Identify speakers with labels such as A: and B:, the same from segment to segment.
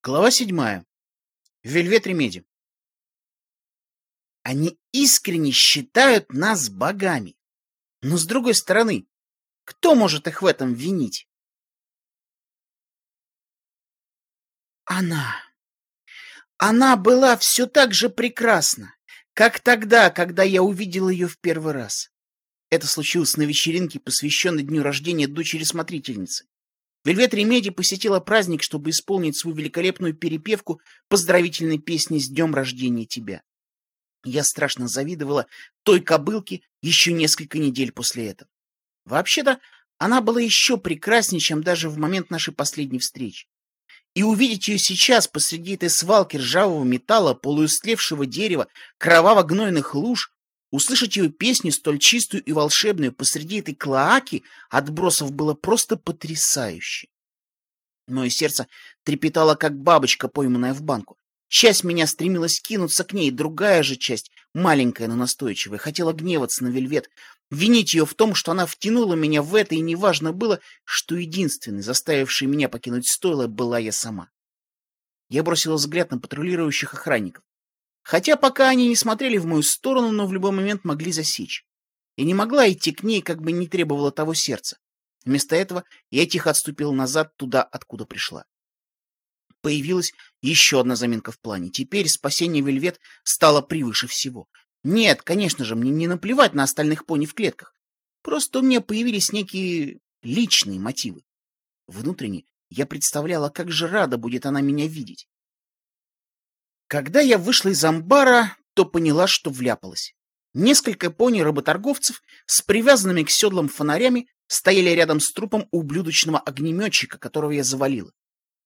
A: Глава седьмая. Вельвет Ремеди. Они искренне считают нас богами. Но с другой стороны, кто может их в этом винить? Она. Она была все так же прекрасна, как тогда, когда я увидел ее в первый раз. Это случилось на вечеринке, посвященной дню рождения дочери смотрительницы. Вельвет Ремеди посетила праздник, чтобы исполнить свою великолепную перепевку поздравительной песни «С днем рождения тебя». Я страшно завидовала той кобылке еще несколько недель после этого. Вообще-то, она была еще прекраснее, чем даже в момент нашей последней встречи. И увидеть ее сейчас посреди этой свалки ржавого металла, полуистлевшего дерева, кроваво-гнойных луж, услышать ее песню, столь чистую и волшебную, посреди этой клоаки отбросов было просто потрясающе. Мое сердце трепетало, как бабочка, пойманная в банку. Часть меня стремилась кинуться к ней, другая же часть, маленькая, но настойчивая, хотела гневаться на Вельвет, винить ее в том, что она втянула меня в это, и неважно было, что единственной, заставившей меня покинуть стойло, была я сама. Я бросила взгляд на патрулирующих охранников. Хотя пока они не смотрели в мою сторону, но в любой момент могли засечь. Я не могла идти к ней, как бы не требовало того сердца. Вместо этого я тихо отступила назад туда, откуда пришла появилась еще одна заминка в плане. Теперь спасение Вельвет стало превыше всего. Нет, конечно же, мне не наплевать на остальных пони в клетках. Просто у меня появились некие личные мотивы. Внутренне я представляла, как же рада будет она меня видеть. Когда я вышла из амбара, то поняла, что вляпалась. Несколько пони-работорговцев с привязанными к седлам фонарями стояли рядом с трупом ублюдочного огнеметчика, которого я завалила.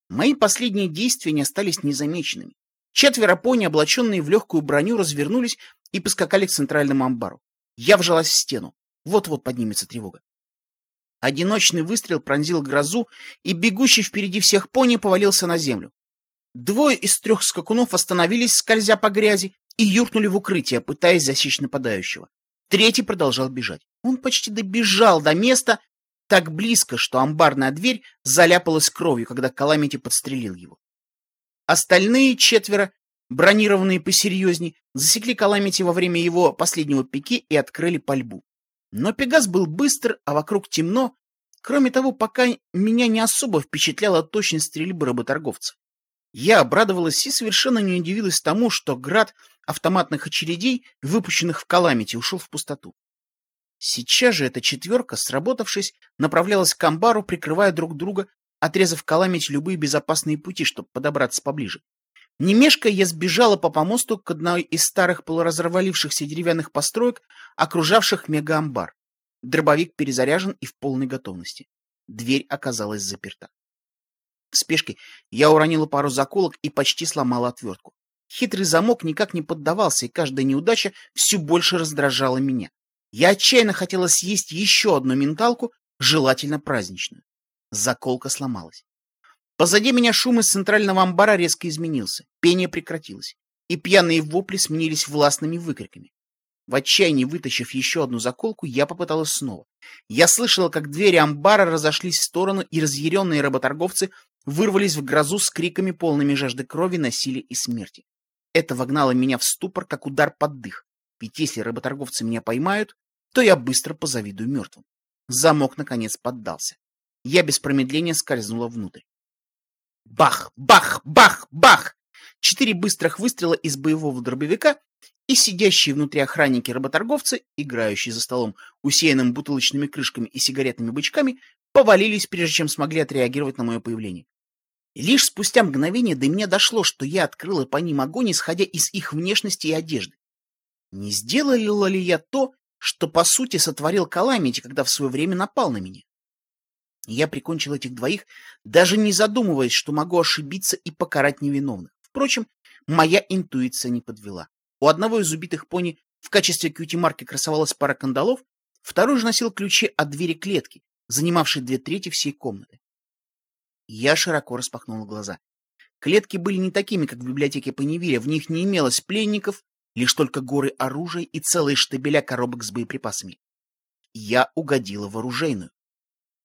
A: Мои последние действия не остались незамеченными. Четверо пони, облаченные в легкую броню, развернулись и поскакали к центральному амбару. Я вжалась в стену. Вот-вот поднимется тревога. Одиночный выстрел пронзил грозу, и бегущий впереди всех пони повалился на землю. Двое из трех скакунов остановились, скользя по грязи, и юркнули в укрытие, пытаясь засечь нападающего. Третий продолжал бежать. Он почти добежал до места, так близко, что амбарная дверь заляпалась кровью, когда Каламити подстрелил его. Остальные четверо, бронированные посерьезней, засекли Каламити во время его последнего пике и открыли пальбу. Но Пегас был быстр, а вокруг темно. Кроме того, пока меня не особо впечатляла точность стрельбы работорговцев. Я обрадовалась и совершенно не удивилась тому, что град автоматных очередей, выпущенных в Каламити, ушел в пустоту. Сейчас же эта четверка, сработавшись, направлялась к амбару, прикрывая друг друга, отрезав каламить любые безопасные пути, чтобы подобраться поближе. Не мешкая, я сбежала по помосту к одной из старых полуразорвалившихся деревянных построек, окружавших мегаамбар. Дробовик перезаряжен и в полной готовности. Дверь оказалась заперта. В спешке я уронила пару заколок и почти сломала отвертку. Хитрый замок никак не поддавался, и каждая неудача все больше раздражала меня. Я отчаянно хотела съесть еще одну менталку, желательно праздничную. Заколка сломалась. Позади меня шум из центрального амбара резко изменился. Пение прекратилось, и пьяные вопли сменились властными выкриками. В отчаянии вытащив еще одну заколку, я попыталась снова. Я слышала, как двери амбара разошлись в сторону, и разъяренные работорговцы вырвались в грозу с криками, полными жажды крови, насилия и смерти. Это вогнало меня в ступор, как удар под дых. Ведь если работорговцы меня поймают, то я быстро позавидую мертвым. Замок, наконец, поддался. Я без промедления скользнула внутрь. Бах! Бах! Бах! Бах! Четыре быстрых выстрела из боевого дробовика, и сидящие внутри охранники-работорговцы, играющие за столом, усеянным бутылочными крышками и сигаретными бычками, повалились, прежде чем смогли отреагировать на мое появление. Лишь спустя мгновение до меня дошло, что я открыла по ним огонь, исходя из их внешности и одежды. Не сделала ли я то, что, по сути, сотворил Каламити, когда в свое время напал на меня. Я прикончил этих двоих, даже не задумываясь, что могу ошибиться и покарать невиновных. Впрочем, моя интуиция не подвела. У одного из убитых пони в качестве кьюти-марки красовалась пара кандалов, второй же носил ключи от двери клетки, занимавшей две трети всей комнаты. Я широко распахнул глаза. Клетки были не такими, как в библиотеке Паневиля, в них не имелось пленников, лишь только горы оружия и целые штабеля коробок с боеприпасами. Я угодила в оружейную.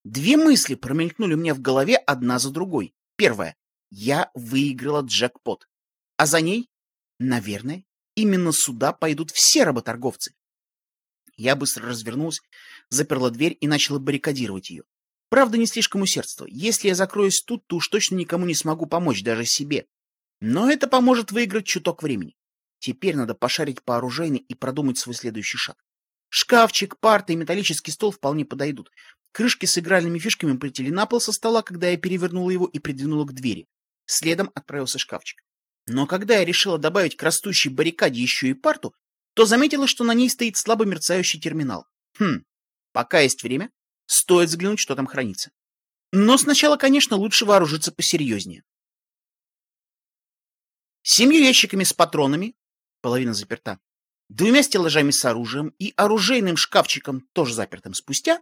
A: Две мысли промелькнули у меня в голове одна за другой. Первая. Я выиграла джекпот. А за ней, наверное, именно сюда пойдут все работорговцы. Я быстро развернулась, заперла дверь и начала баррикадировать ее. Правда, не слишком усердство. Если я закроюсь тут, то уж точно никому не смогу помочь, даже себе. Но это поможет выиграть чуток времени. Теперь надо пошарить по оружейной и продумать свой следующий шаг. Шкафчик, парты и металлический стол вполне подойдут. Крышки с игральными фишками полетели на пол со стола, когда я перевернула его и придвинула к двери. Следом отправился шкафчик. Но когда я решила добавить к растущей баррикаде еще и парту, то заметила, что на ней стоит слабо мерцающий терминал. Хм, пока есть время, стоит взглянуть, что там хранится. Но сначала, конечно, лучше вооружиться посерьезнее. Семью ящиками с патронами, половина заперта, двумя стеллажами с оружием и оружейным шкафчиком, тоже запертым спустя,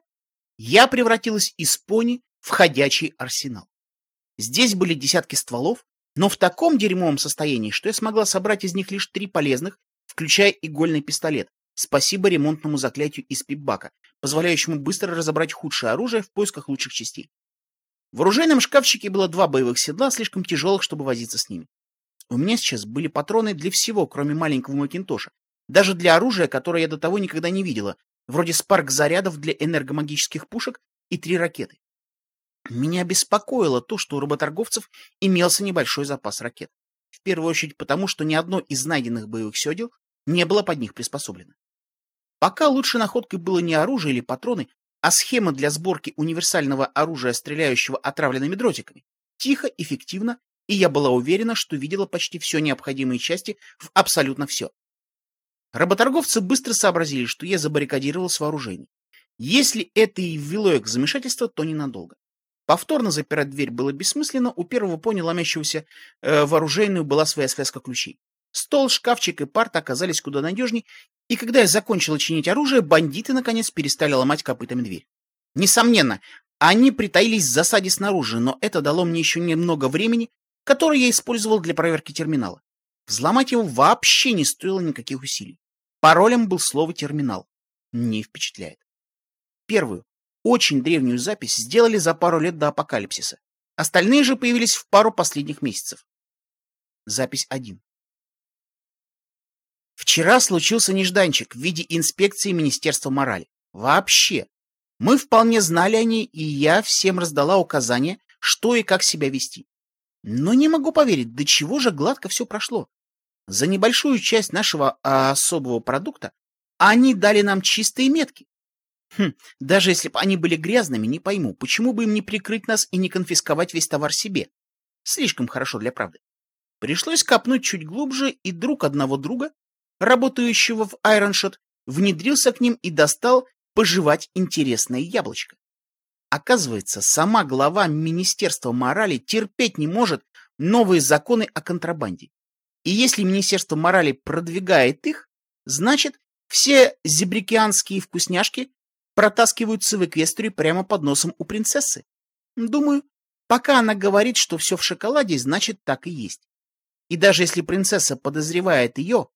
A: я превратилась из пони в ходячий арсенал. Здесь были десятки стволов, но в таком дерьмовом состоянии, что я смогла собрать из них лишь три полезных, включая игольный пистолет, спасибо ремонтному заклятию из пипбака, позволяющему быстро разобрать худшее оружие в поисках лучших частей. В оружейном шкафчике было два боевых седла, слишком тяжелых, чтобы возиться с ними. У меня сейчас были патроны для всего, кроме маленького Макинтоша. Даже для оружия, которое я до того никогда не видела, вроде спарк зарядов для энергомагических пушек и три ракеты. Меня беспокоило то, что у работорговцев имелся небольшой запас ракет. В первую очередь потому, что ни одно из найденных боевых седел не было под них приспособлено. Пока лучшей находкой было не оружие или патроны, а схема для сборки универсального оружия, стреляющего отравленными дротиками. Тихо, эффективно и я была уверена, что видела почти все необходимые части в абсолютно все. Работорговцы быстро сообразили, что я забаррикадировалась вооружений. Если это и ввело их в замешательство, то ненадолго. Повторно запирать дверь было бессмысленно, у первого пони, ломящегося э, в была своя связка ключей. Стол, шкафчик и парт оказались куда надежней, и когда я закончила чинить оружие, бандиты наконец перестали ломать копытами дверь. Несомненно, они притаились в засаде снаружи, но это дало мне еще немного времени, который я использовал для проверки терминала. Взломать его вообще не стоило никаких усилий. Паролем был слово «терминал». Не впечатляет. Первую, очень древнюю запись сделали за пару лет до апокалипсиса. Остальные же появились в пару последних месяцев. Запись 1. Вчера случился нежданчик в виде инспекции Министерства морали. Вообще. Мы вполне знали о ней, и я всем раздала указания, что и как себя вести. Но не могу поверить, до чего же гладко все прошло. За небольшую часть нашего а, особого продукта они дали нам чистые метки. Хм, даже если бы они были грязными, не пойму, почему бы им не прикрыть нас и не конфисковать весь товар себе. Слишком хорошо для правды. Пришлось копнуть чуть глубже, и друг одного друга, работающего в Айроншот, внедрился к ним и достал пожевать интересное яблочко. Оказывается, сама глава Министерства морали терпеть не может новые законы о контрабанде. И если Министерство морали продвигает их, значит, все зебрикианские вкусняшки протаскиваются в эквестрию прямо под носом у принцессы. Думаю, пока она говорит, что все в шоколаде, значит, так и есть. И даже если принцесса подозревает ее,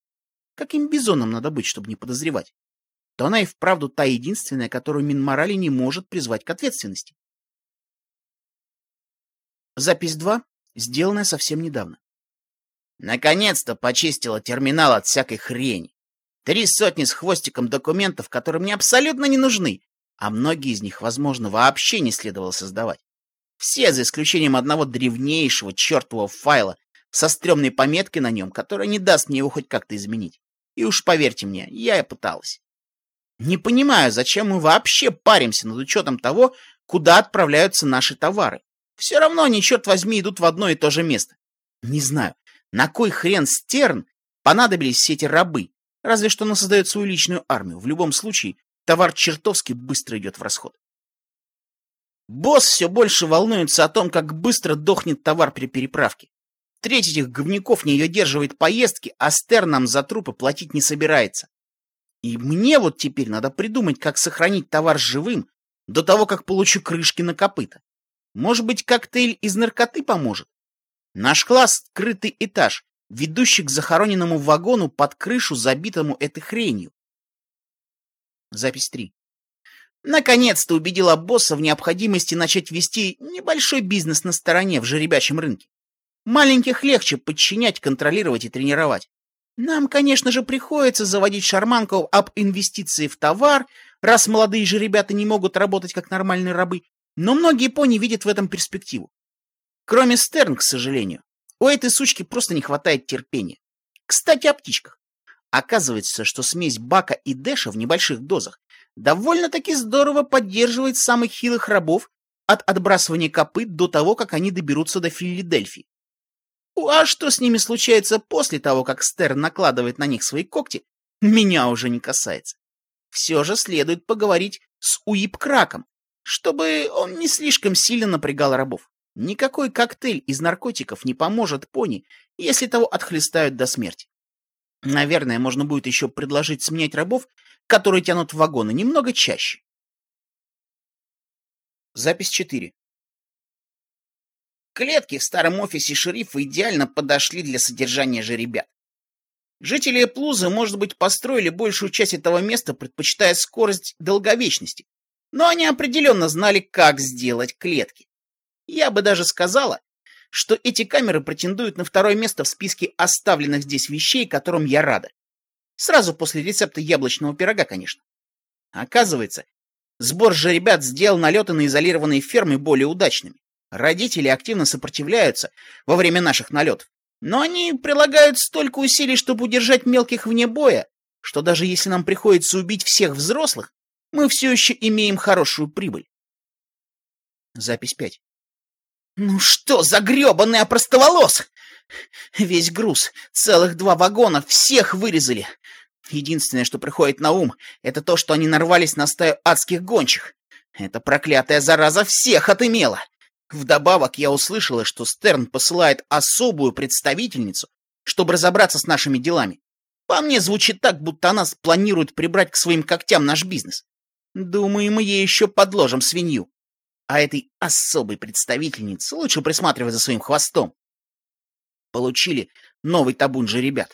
A: каким бизоном надо быть, чтобы не подозревать? то она и вправду та единственная, которую Минморали не может призвать к ответственности. Запись 2, сделанная совсем недавно. Наконец-то почистила терминал от всякой хрени. Три сотни с хвостиком документов, которые мне абсолютно не нужны, а многие из них, возможно, вообще не следовало создавать. Все, за исключением одного древнейшего чертового файла со стрёмной пометкой на нем, которая не даст мне его хоть как-то изменить. И уж поверьте мне, я и пыталась. Не понимаю, зачем мы вообще паримся над учетом того, куда отправляются наши товары. Все равно они, черт возьми, идут в одно и то же место. Не знаю, на кой хрен Стерн понадобились все эти рабы, разве что он создает свою личную армию. В любом случае, товар чертовски быстро идет в расход. Босс все больше волнуется о том, как быстро дохнет товар при переправке. Треть этих говнюков не выдерживает поездки, а Стерн нам за трупы платить не собирается. И мне вот теперь надо придумать, как сохранить товар живым до того, как получу крышки на копыта. Может быть, коктейль из наркоты поможет? Наш класс — скрытый этаж, ведущий к захороненному вагону под крышу, забитому этой хренью. Запись 3. Наконец-то убедила босса в необходимости начать вести небольшой бизнес на стороне в жеребячем рынке. Маленьких легче подчинять, контролировать и тренировать. Нам, конечно же, приходится заводить шарманку об инвестиции в товар, раз молодые же ребята не могут работать как нормальные рабы, но многие пони видят в этом перспективу. Кроме Стерн, к сожалению. У этой сучки просто не хватает терпения. Кстати, о птичках. Оказывается, что смесь бака и дэша в небольших дозах довольно-таки здорово поддерживает самых хилых рабов от отбрасывания копыт до того, как они доберутся до Филадельфии. А что с ними случается после того, как Стерн накладывает на них свои когти, меня уже не касается. Все же следует поговорить с Уип-Краком, чтобы он не слишком сильно напрягал рабов. Никакой коктейль из наркотиков не поможет пони, если того отхлестают до смерти. Наверное, можно будет еще предложить сменять рабов, которые тянут вагоны, немного чаще. Запись 4. Клетки в старом офисе шерифа идеально подошли для содержания жеребят. Жители Плузы, может быть, построили большую часть этого места, предпочитая скорость долговечности, но они определенно знали, как сделать клетки. Я бы даже сказала, что эти камеры претендуют на второе место в списке оставленных здесь вещей, которым я рада. Сразу после рецепта яблочного пирога, конечно. Оказывается, сбор же ребят сделал налеты на изолированные фермы более удачными. Родители активно сопротивляются во время наших налетов, но они прилагают столько усилий, чтобы удержать мелких вне боя, что даже если нам приходится убить всех взрослых, мы все еще имеем хорошую прибыль. Запись 5. Ну что за гребаный опростоволос? Весь груз, целых два вагона, всех вырезали. Единственное, что приходит на ум, это то, что они нарвались на стаю адских гончих. Эта проклятая зараза всех отымела. Вдобавок я услышала, что Стерн посылает особую представительницу, чтобы разобраться с нашими делами. По мне звучит так, будто она планирует прибрать к своим когтям наш бизнес. Думаю, мы ей еще подложим свинью а этой особой представительнице лучше присматривать за своим хвостом. Получили новый табун же ребят.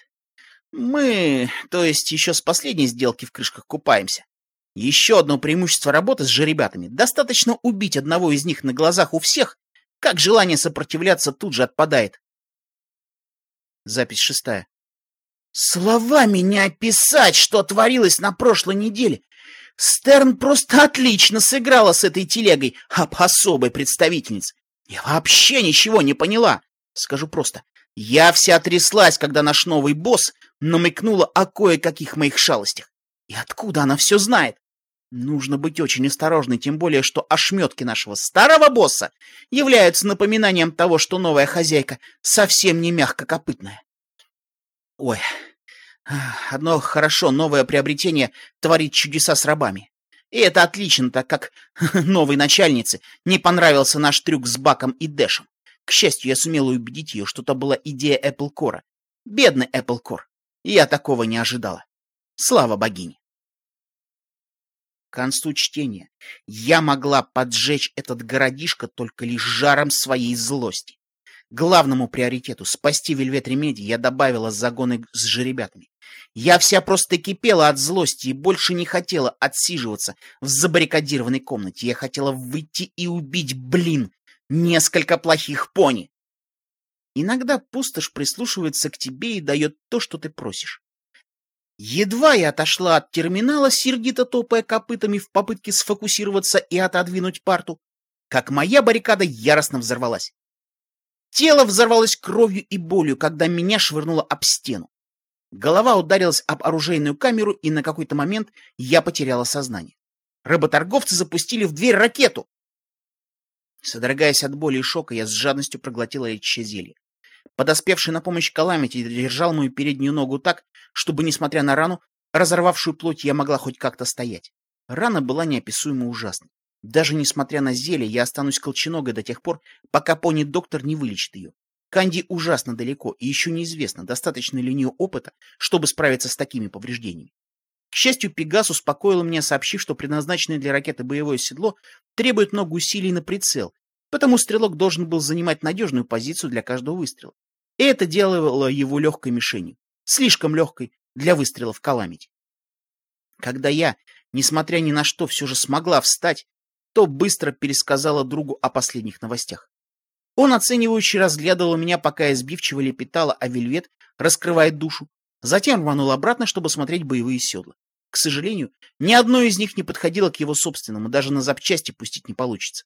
A: Мы, то есть, еще с последней сделки в крышках купаемся. Еще одно преимущество работы с жеребятами. Достаточно убить одного из них на глазах у всех, как желание сопротивляться тут же отпадает. Запись шестая. Словами не описать, что творилось на прошлой неделе. Стерн просто отлично сыграла с этой телегой об особой представительнице. Я вообще ничего не поняла. Скажу просто, я вся тряслась, когда наш новый босс намекнула о кое-каких моих шалостях. И откуда она все знает? Нужно быть очень осторожной, тем более, что ошметки нашего старого босса являются напоминанием того, что новая хозяйка совсем не мягкокопытная. Ой, Одно хорошо, новое приобретение творит чудеса с рабами. И это отлично, так как новой начальнице не понравился наш трюк с Баком и Дэшем. К счастью, я сумела убедить ее, что это была идея Core. Бедный Core. Я такого не ожидала. Слава богине. Концу чтения я могла поджечь этот городишко только лишь жаром своей злости. Главному приоритету спасти Вельвет Ремеди я добавила загоны с жеребятами. Я вся просто кипела от злости и больше не хотела отсиживаться в забаррикадированной комнате. Я хотела выйти и убить, блин, несколько плохих пони. Иногда пустошь прислушивается к тебе и дает то, что ты просишь. Едва я отошла от терминала, сердито топая копытами в попытке сфокусироваться и отодвинуть парту, как моя баррикада яростно взорвалась. Тело взорвалось кровью и болью, когда меня швырнуло об стену. Голова ударилась об оружейную камеру, и на какой-то момент я потеряла сознание. Работорговцы запустили в дверь ракету. Содрогаясь от боли и шока, я с жадностью проглотила лечащее зелье. Подоспевший на помощь Каламити держал мою переднюю ногу так, чтобы, несмотря на рану, разорвавшую плоть, я могла хоть как-то стоять. Рана была неописуемо ужасной. Даже несмотря на зелье, я останусь колченогой до тех пор, пока пони-доктор не вылечит ее. Канди ужасно далеко, и еще неизвестно, достаточно ли у нее опыта, чтобы справиться с такими повреждениями. К счастью, Пегас успокоил меня, сообщив, что предназначенное для ракеты боевое седло требует много усилий на прицел, потому стрелок должен был занимать надежную позицию для каждого выстрела. И это делало его легкой мишенью, слишком легкой для выстрела в Каламити. Когда я, несмотря ни на что, все же смогла встать, то быстро пересказала другу о последних новостях. Он оценивающе разглядывал меня, пока я сбивчиво лепетала, а вельвет раскрывает душу. Затем рванул обратно, чтобы смотреть боевые седла. К сожалению, ни одно из них не подходило к его собственному, даже на запчасти пустить не получится.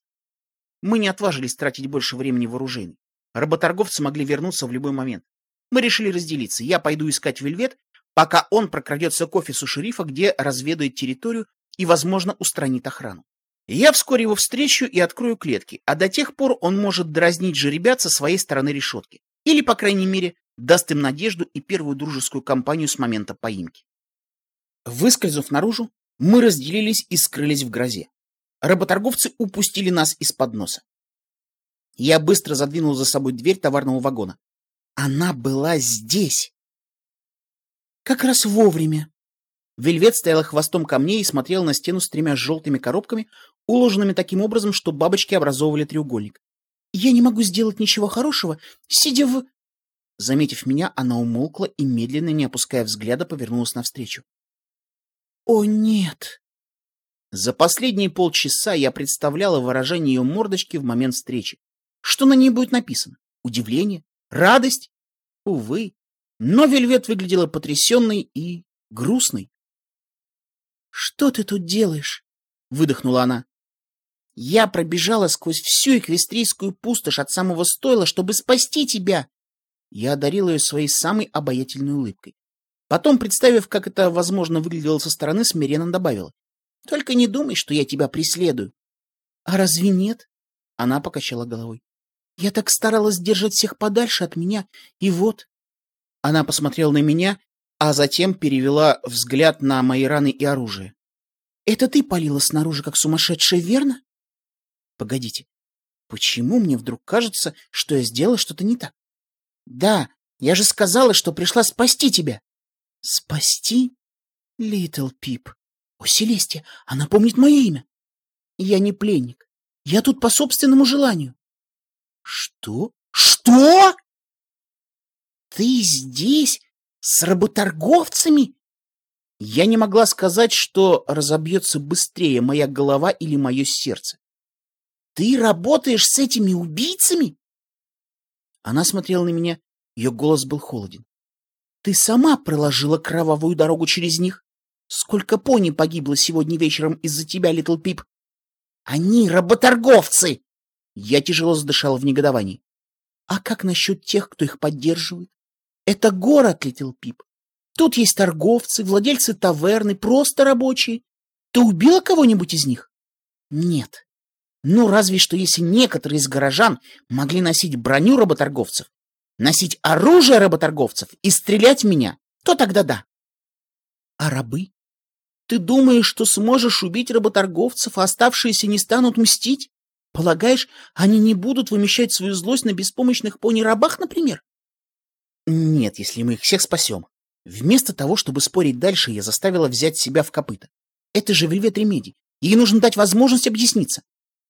A: Мы не отважились тратить больше времени в вооружении. Работорговцы могли вернуться в любой момент. Мы решили разделиться. Я пойду искать вельвет, пока он прокрадется к офису шерифа, где разведает территорию и, возможно, устранит охрану. Я вскоре его встречу и открою клетки, а до тех пор он может дразнить же ребят со своей стороны решетки. Или, по крайней мере, даст им надежду и первую дружескую кампанию с момента поимки. Выскользнув наружу, мы разделились и скрылись в грозе. Работорговцы упустили нас из-под носа. Я быстро задвинул за собой дверь товарного вагона. Она была здесь. Как раз вовремя. Вельвет стояла хвостом ко мне и смотрела на стену с тремя желтыми коробками, уложенными таким образом, что бабочки образовывали треугольник. Я не могу сделать ничего хорошего, сидя в... Заметив меня, она умолкла и, медленно, не опуская взгляда, повернулась навстречу. «О, нет!» За последние полчаса я представляла выражение ее мордочки в момент встречи. Что на ней будет написано? Удивление? Радость? Увы. Но Вельвет выглядела потрясенной и грустной. «Что ты тут делаешь?» — выдохнула она. «Я пробежала сквозь всю эквестрийскую пустошь от самого стойла, чтобы спасти тебя!» Я одарила ее своей самой обаятельной улыбкой. Потом, представив, как это, возможно, выглядело со стороны, смиренно добавила. «Только не думай, что я тебя преследую». «А разве нет?» Она покачала головой. «Я так старалась держать всех подальше от меня, и вот...» Она посмотрела на меня, а затем перевела взгляд на мои раны и оружие. «Это ты палила снаружи, как сумасшедшая, верно?» «Погодите, почему мне вдруг кажется, что я сделала что-то не так?» «Да, я же сказала, что пришла спасти тебя!» «Спасти? Литл Пип. О, Селестия, она помнит мое имя. Я не пленник. Я тут по собственному желанию». «Что? Что?» «Ты здесь с работорговцами? Я не могла сказать, что разобьется быстрее моя голова или мое сердце. Ты работаешь с этими убийцами? Она смотрела на меня, ее голос был холоден. Ты сама проложила кровавую дорогу через них. Сколько пони погибло сегодня вечером из-за тебя, Литл Пип? Они работорговцы! Я тяжело задышала в негодовании. А как насчет тех, кто их поддерживает? Это город, Литл Пип. Тут есть торговцы, владельцы таверны, просто рабочие. Ты убила кого-нибудь из них? Нет. Ну, разве что если некоторые из горожан могли носить броню работорговцев, носить оружие работорговцев и стрелять в меня, то тогда да. А рабы? Ты думаешь, что сможешь убить работорговцев, а оставшиеся не станут мстить? Полагаешь, они не будут вымещать свою злость на беспомощных пони-рабах, например? Нет, если мы их всех спасем. Вместо того, чтобы спорить дальше, я заставила взять себя в копыта. Это же Вельвет Ремеди. Ей нужно дать возможность объясниться.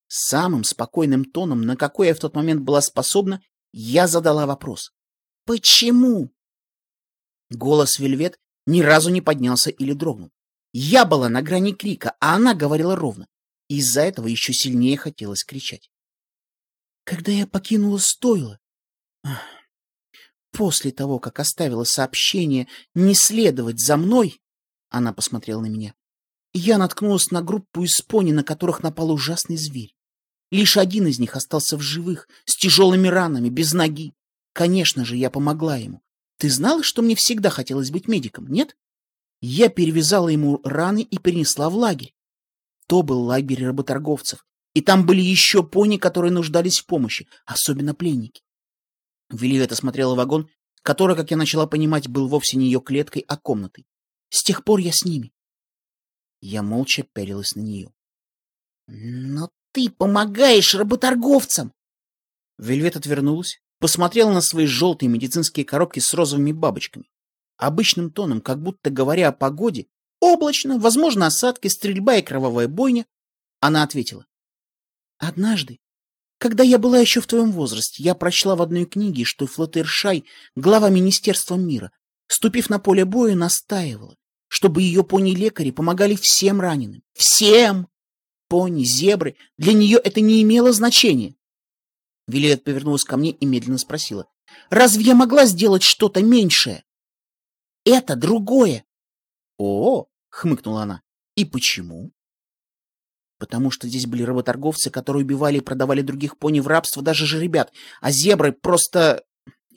A: Самым спокойным тоном, на какой я в тот момент была способна, я задала вопрос. «Почему?» Голос Вельвет ни разу не поднялся или дрогнул. Я была на грани крика, а она говорила ровно. Из-за этого еще сильнее хотелось кричать. Когда я покинула стойло, После того, как оставила сообщение не следовать за мной, она посмотрела на меня, я наткнулась на группу из пони, на которых напал ужасный зверь. Лишь один из них остался в живых, с тяжелыми ранами, без ноги. Конечно же, я помогла ему. Ты знала, что мне всегда хотелось быть медиком, нет? Я перевязала ему раны и перенесла в лагерь. То был лагерь работорговцев, и там были еще пони, которые нуждались в помощи, особенно пленники. Вильвет осмотрела вагон, который, как я начала понимать, был вовсе не ее клеткой, а комнатой. С тех пор я с ними. Я молча пялилась на нее. «Но ты помогаешь работорговцам!» Вельвет отвернулась, посмотрела на свои желтые медицинские коробки с розовыми бабочками. Обычным тоном, как будто говоря о погоде, облачно, возможно, осадки, стрельба и кровавая бойня, она ответила. «Однажды когда я была еще в твоем возрасте, я прочла в одной книге, что Флаттершай, глава Министерства мира, ступив на поле боя, настаивала, чтобы ее пони-лекари помогали всем раненым. Всем! Пони, зебры, для нее это не имело значения. Вилет повернулась ко мне и медленно спросила. «Разве я могла сделать что-то меньшее?» «Это другое!» «О!» — хмыкнула она. «И почему?» «Потому что здесь были работорговцы, которые убивали и продавали других пони в рабство, даже же ребят, а зебры просто...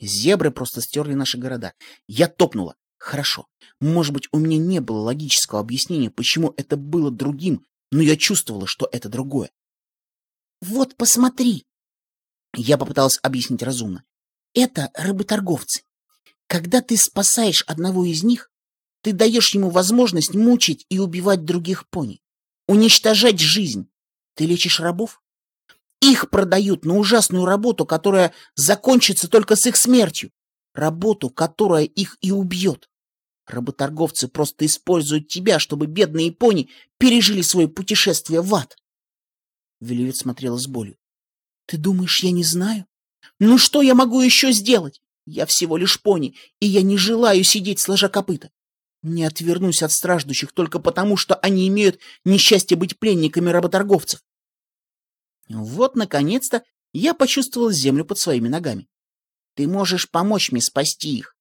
A: Зебры просто стерли наши города. Я топнула. Хорошо. Может быть, у меня не было логического объяснения, почему это было другим, но я чувствовала, что это другое. «Вот, посмотри!» Я попыталась объяснить разумно. «Это рыботорговцы. Когда ты спасаешь одного из них, ты даешь ему возможность мучить и убивать других пони, уничтожать жизнь. Ты лечишь рабов? Их продают на ужасную работу, которая закончится только с их смертью. Работу, которая их и убьет. Работорговцы просто используют тебя, чтобы бедные пони пережили свое путешествие в ад. Веливет смотрела с болью. Ты думаешь, я не знаю? Ну что я могу еще сделать? Я всего лишь пони, и я не желаю сидеть сложа копыта. Не отвернусь от страждущих только потому, что они имеют несчастье быть пленниками работорговцев. Вот, наконец-то, я почувствовал землю под своими ногами. Ты можешь помочь мне спасти их.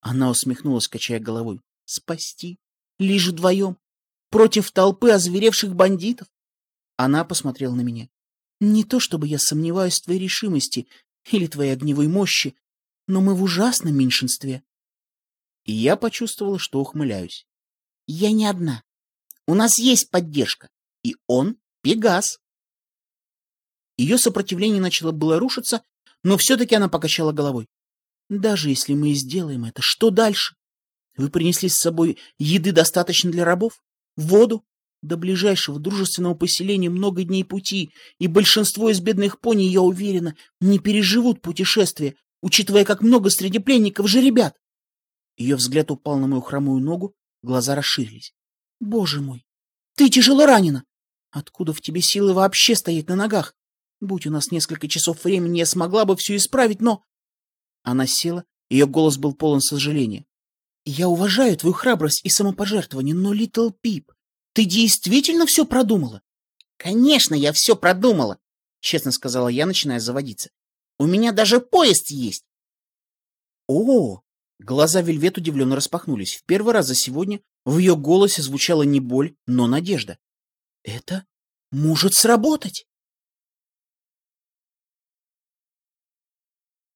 A: Она усмехнулась, качая головой. Спасти? Лишь вдвоем? Против толпы озверевших бандитов? Она посмотрела на меня. Не то чтобы я сомневаюсь в твоей решимости или твоей огневой мощи, но мы в ужасном меньшинстве. И я почувствовала, что ухмыляюсь. Я не одна. У нас есть поддержка, и он — Пегас. Ее сопротивление начало было рушиться, но все-таки она покачала головой. Даже если мы и сделаем это, что дальше? Вы принесли с собой еды достаточно для рабов? Воду? До ближайшего дружественного поселения много дней пути, и большинство из бедных пони, я уверена, не переживут путешествие, учитывая, как много среди пленников же ребят. Ее взгляд упал на мою хромую ногу, глаза расширились. Боже мой, ты тяжело ранена! Откуда в тебе силы вообще стоять на ногах? Будь у нас несколько часов времени, я смогла бы все исправить, но... Она села, ее голос был полон сожаления. «Я уважаю твою храбрость и самопожертвование, но, Литл Пип, ты действительно все продумала?» «Конечно, я все продумала», — честно сказала я, начиная заводиться. «У меня даже поезд есть». «О!» Глаза Вельвет удивленно распахнулись. В первый раз за сегодня в ее голосе звучала не боль, но надежда. «Это может сработать!»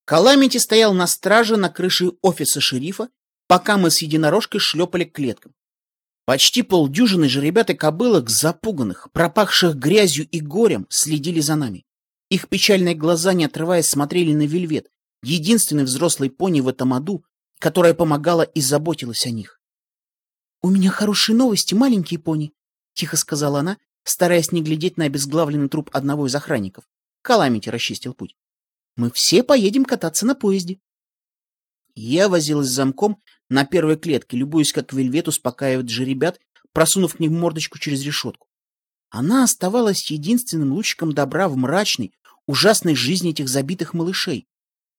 A: Каламити стоял на страже на крыше офиса шерифа, пока мы с единорожкой шлепали к клеткам. Почти полдюжины же ребят и кобылок, запуганных, пропахших грязью и горем, следили за нами. Их печальные глаза, не отрываясь, смотрели на Вельвет, единственный взрослый пони в этом аду, которая помогала и заботилась о них. — У меня хорошие новости, маленькие пони, — тихо сказала она, стараясь не глядеть на обезглавленный труп одного из охранников. Каламити расчистил путь. Мы все поедем кататься на поезде. Я возилась с замком на первой клетке, любуясь, как Вельвет успокаивает же ребят, просунув к ним мордочку через решетку. Она оставалась единственным лучиком добра в мрачной, ужасной жизни этих забитых малышей.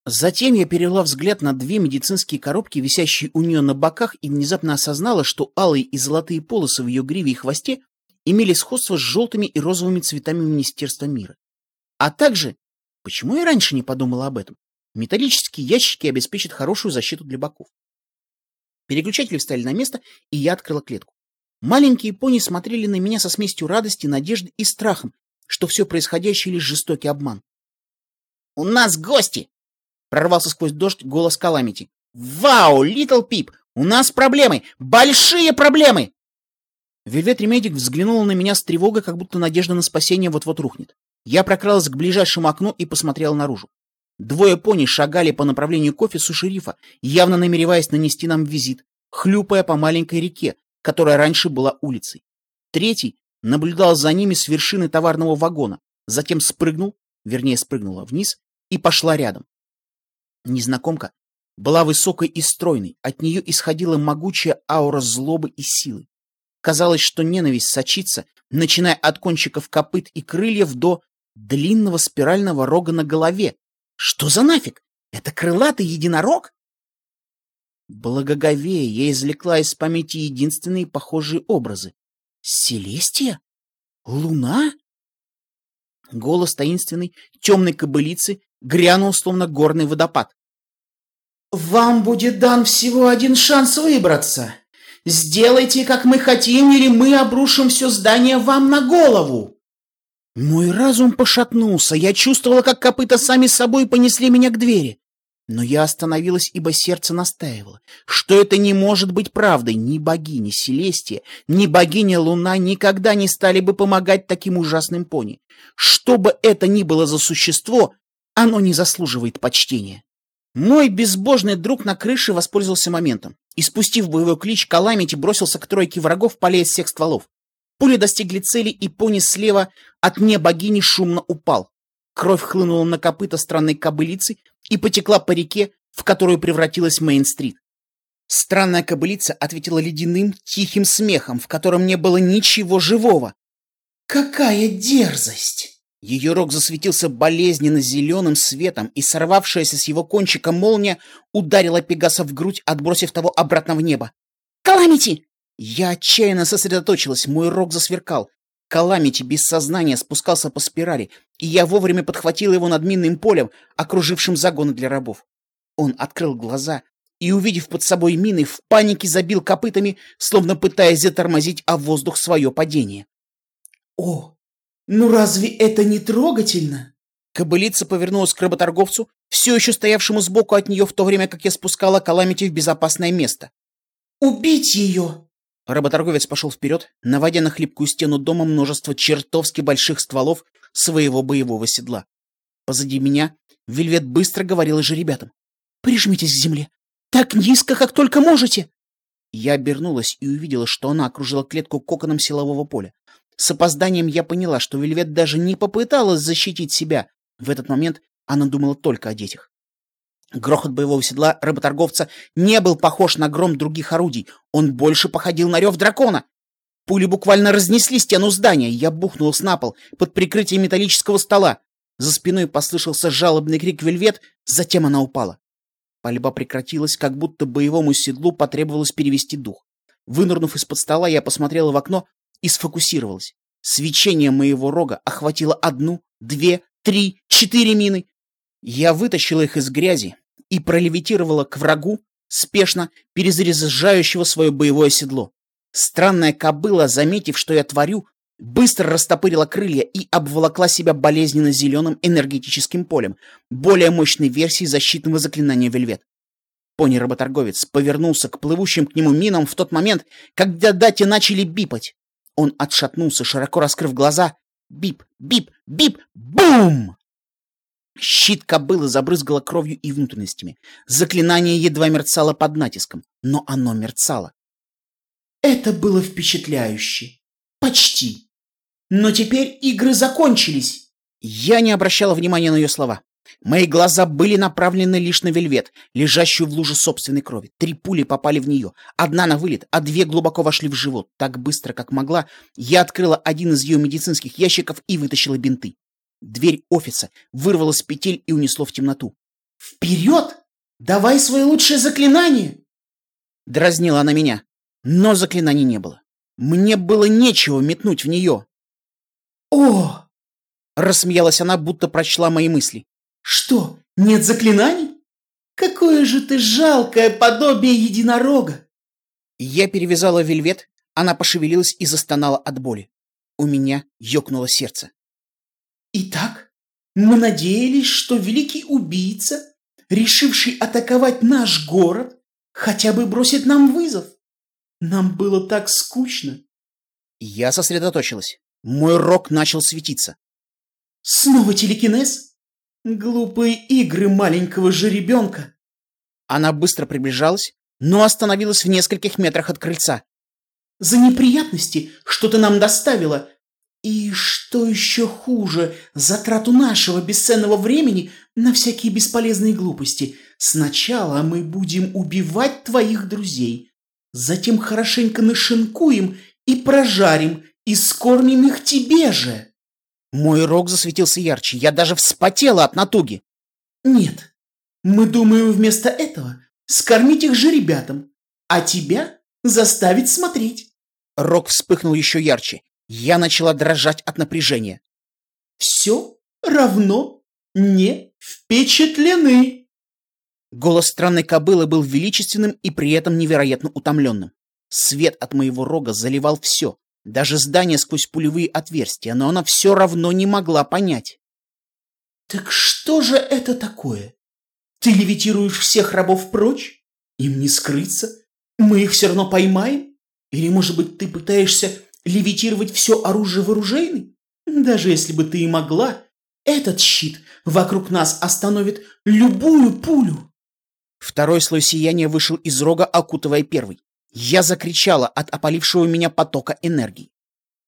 A: Затем я перевела взгляд на две медицинские коробки, висящие у нее на боках, и внезапно осознала, что алые и золотые полосы в ее гриве и хвосте имели сходство с желтыми и розовыми цветами Министерства мира. А также Почему я раньше не подумала об этом? Металлические ящики обеспечат хорошую защиту для боков. Переключатели встали на место, и я открыла клетку. Маленькие пони смотрели на меня со смесью радости, надежды и страхом, что все происходящее лишь жестокий обман. — У нас гости! — прорвался сквозь дождь голос Каламити. — Вау, Литл Пип! У нас проблемы! Большие проблемы! Вельвет Ремедик взглянула на меня с тревогой, как будто надежда на спасение вот-вот рухнет. Я прокралась к ближайшему окну и посмотрела наружу. Двое пони шагали по направлению к офису шерифа, явно намереваясь нанести нам визит, хлюпая по маленькой реке, которая раньше была улицей. Третий наблюдал за ними с вершины товарного вагона, затем спрыгнул, вернее спрыгнула вниз и пошла рядом. Незнакомка была высокой и стройной, от нее исходила могучая аура злобы и силы. Казалось, что ненависть сочится, начиная от кончиков копыт и крыльев до длинного спирального рога на голове. Что за нафиг? Это крылатый единорог? Благоговея я извлекла из памяти единственные похожие образы. Селестия? Луна? Голос таинственной темной кобылицы грянул словно горный водопад. «Вам будет дан всего один шанс выбраться. Сделайте, как мы хотим, или мы обрушим все здание вам на голову!» Мой разум пошатнулся, я чувствовала, как копыта сами собой понесли меня к двери. Но я остановилась, ибо сердце настаивало, что это не может быть правдой. Ни богиня Селестия, ни богиня Луна никогда не стали бы помогать таким ужасным пони. Что бы это ни было за существо, оно не заслуживает почтения. Мой безбожный друг на крыше воспользовался моментом и, спустив боевой клич, Каламити бросился к тройке врагов, полей из всех стволов. Пули достигли цели, и пони слева от богини шумно упал. Кровь хлынула на копыта странной кобылицы и потекла по реке, в которую превратилась Мейн-стрит. Странная кобылица ответила ледяным, тихим смехом, в котором не было ничего живого. «Какая дерзость!» Ее рог засветился болезненно зеленым светом, и сорвавшаяся с его кончика молния ударила Пегаса в грудь, отбросив того обратно в небо. «Каламити!» Я отчаянно сосредоточилась, мой рог засверкал. Каламити без сознания спускался по спирали, и я вовремя подхватил его над минным полем, окружившим загоны для рабов. Он открыл глаза и, увидев под собой мины, в панике забил копытами, словно пытаясь затормозить о воздух свое падение. «О, ну разве это не трогательно?» Кобылица повернулась к работорговцу, все еще стоявшему сбоку от нее в то время, как я спускала Каламити в безопасное место. «Убить ее!» Работорговец пошел вперед, наводя на хлипкую стену дома множество чертовски больших стволов своего боевого седла. Позади меня Вельвет быстро говорила же ребятам. «Прижмитесь к земле! Так низко, как только можете!» Я обернулась и увидела, что она окружила клетку коконом силового поля. С опозданием я поняла, что Вельвет даже не попыталась защитить себя. В этот момент она думала только о детях. Грохот боевого седла работорговца не был похож на гром других орудий. Он больше походил на рев дракона. Пули буквально разнесли стену здания. Я бухнулась на пол под прикрытием металлического стола. За спиной послышался жалобный крик Вельвет, затем она упала. Пальба прекратилась, как будто боевому седлу потребовалось перевести дух. Вынырнув из-под стола, я посмотрела в окно и сфокусировалась. Свечение моего рога охватило одну, две, три, четыре мины. Я вытащила их из грязи и пролевитировала к врагу, спешно перезаряжающего свое боевое седло. Странная кобыла, заметив, что я творю, быстро растопырила крылья и обволокла себя болезненно зеленым энергетическим полем, более мощной версией защитного заклинания Вельвет. Пони-работорговец повернулся к плывущим к нему минам в тот момент, когда дати начали бипать. Он отшатнулся, широко раскрыв глаза. Бип, бип, бип, бум! Щит кобылы забрызгало кровью и внутренностями. Заклинание едва мерцало под натиском, но оно мерцало. Это было впечатляюще. Почти. Но теперь игры закончились. Я не обращала внимания на ее слова. Мои глаза были направлены лишь на вельвет, лежащую в луже собственной крови. Три пули попали в нее. Одна на вылет, а две глубоко вошли в живот. Так быстро, как могла, я открыла один из ее медицинских ящиков и вытащила бинты. Дверь офиса вырвалась с петель и унесло в темноту. «Вперед! Давай свое лучшее заклинание!» Дразнила она меня, но заклинаний не было. Мне было нечего метнуть в нее. «О!» — рассмеялась она, будто прочла мои мысли. «Что, нет заклинаний? Какое же ты жалкое подобие единорога!» Я перевязала вельвет, она пошевелилась и застонала от боли. У меня ёкнуло сердце. Итак, мы надеялись, что великий убийца, решивший атаковать наш город, хотя бы бросит нам вызов. Нам было так скучно. Я сосредоточилась. Мой рог начал светиться. Снова телекинез? Глупые игры маленького жеребенка. Она быстро приближалась, но остановилась в нескольких метрах от крыльца. За неприятности, что ты нам доставила, и что еще хуже, затрату нашего бесценного времени на всякие бесполезные глупости. Сначала мы будем убивать твоих друзей, затем хорошенько нашинкуем и прожарим, и скормим их тебе же. Мой рог засветился ярче, я даже вспотела от натуги. Нет, мы думаем вместо этого скормить их же ребятам, а тебя заставить смотреть. Рог вспыхнул еще ярче. Я начала дрожать от напряжения. «Все равно не
B: впечатлены!»
A: Голос странной кобылы был величественным и при этом невероятно утомленным. Свет от моего рога заливал все, даже здание сквозь пулевые отверстия, но она все равно не могла понять.
B: «Так что же это такое? Ты левитируешь всех рабов прочь? Им не скрыться? Мы их все равно поймаем? Или, может быть, ты пытаешься левитировать все оружие вооружейной? Даже если бы ты и могла, этот щит вокруг нас остановит любую пулю.
A: Второй слой сияния вышел из рога, окутывая первый. Я закричала от опалившего меня потока энергии.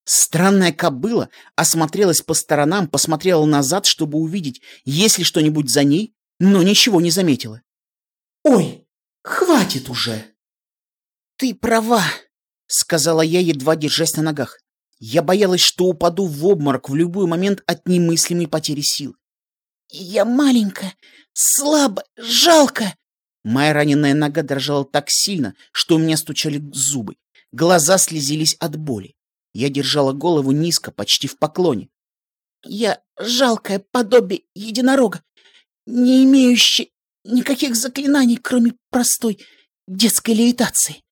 A: Странная кобыла осмотрелась по сторонам, посмотрела назад, чтобы увидеть, есть ли что-нибудь за ней, но ничего не заметила.
B: «Ой, хватит уже!»
A: «Ты права», — сказала я, едва держась на ногах. Я боялась, что упаду в обморок в любой момент от немыслимой потери сил. «Я маленькая, слабо, жалко!» Моя раненая нога дрожала так сильно, что у меня стучали зубы. Глаза слезились от боли. Я держала голову низко, почти в поклоне. «Я жалкое подобие единорога, не имеющее никаких заклинаний, кроме простой детской левитации.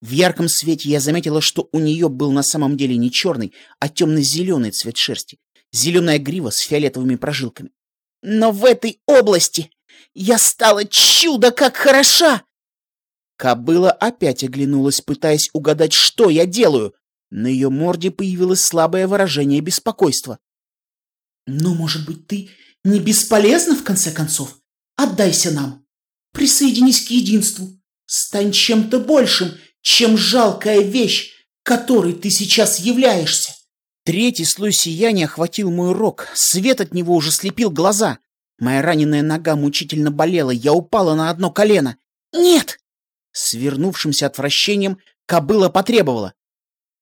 A: В ярком свете я заметила, что у нее был на самом деле не черный, а темно-зеленый цвет шерсти. Зеленая грива с фиолетовыми прожилками. Но в этой области я стала чудо как хороша! Кобыла опять оглянулась, пытаясь угадать, что я делаю. На ее морде появилось слабое выражение беспокойства.
B: «Ну, может быть, ты не бесполезна, в конце концов? Отдайся нам. Присоединись к единству. Стань чем-то большим, чем жалкая вещь, которой ты сейчас являешься.
A: Третий слой сияния охватил мой рог, свет от него уже слепил глаза. Моя раненая нога мучительно болела, я упала на одно колено. «Нет!» Свернувшимся отвращением кобыла потребовала.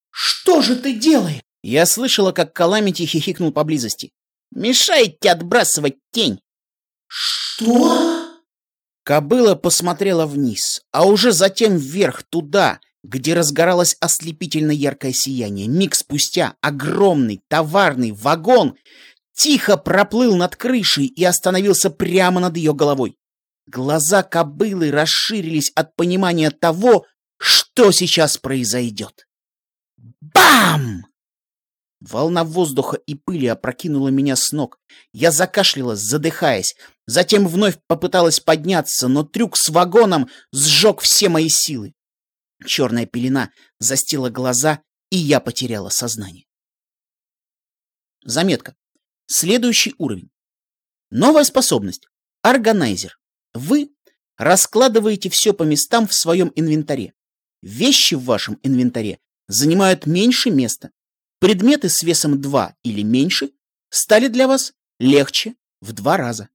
B: «Что же ты делаешь?»
A: Я слышала, как Каламити хихикнул поблизости. «Мешаете отбрасывать тень!»
B: «Что?»
A: Кобыла посмотрела вниз, а уже затем вверх, туда, где разгоралось ослепительно яркое сияние. Миг спустя огромный товарный вагон тихо проплыл над крышей и остановился прямо над ее головой. Глаза кобылы расширились от понимания того, что сейчас произойдет. Бам! Волна воздуха и пыли опрокинула меня с ног. Я закашлялась, задыхаясь. Затем вновь попыталась подняться, но трюк с вагоном сжег все мои силы. Черная пелена застила глаза, и я потеряла сознание. Заметка. Следующий уровень. Новая способность. Органайзер. Вы раскладываете все по местам в своем инвентаре. Вещи в вашем инвентаре занимают меньше места, Предметы с весом 2 или меньше стали для вас легче в два раза.